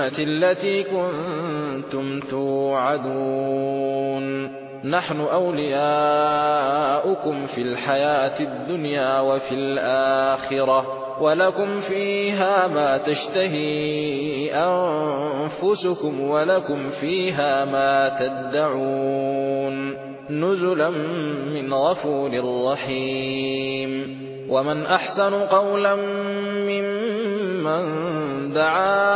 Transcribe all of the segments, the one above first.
التي كنتم توعدون. نحن أولياؤكم في الحياة الدنيا وفي الآخرة ولكم فيها ما تشتهي أنفسكم ولكم فيها ما تدعون. نزلا من غفور رحيم. ومن أحسن قولا ممن دعا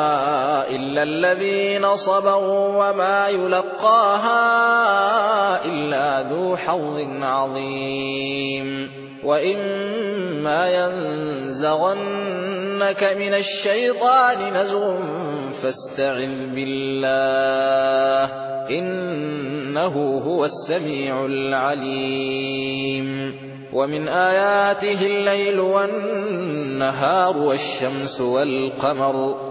الذين صبروا وما يلقاها إلا ذو حظ عظيم. وإما ينزغنك من الشيطان نزغ فاستعذ بالله إنه هو السميع العليم. ومن آياته الليل والنهار والشمس والقمر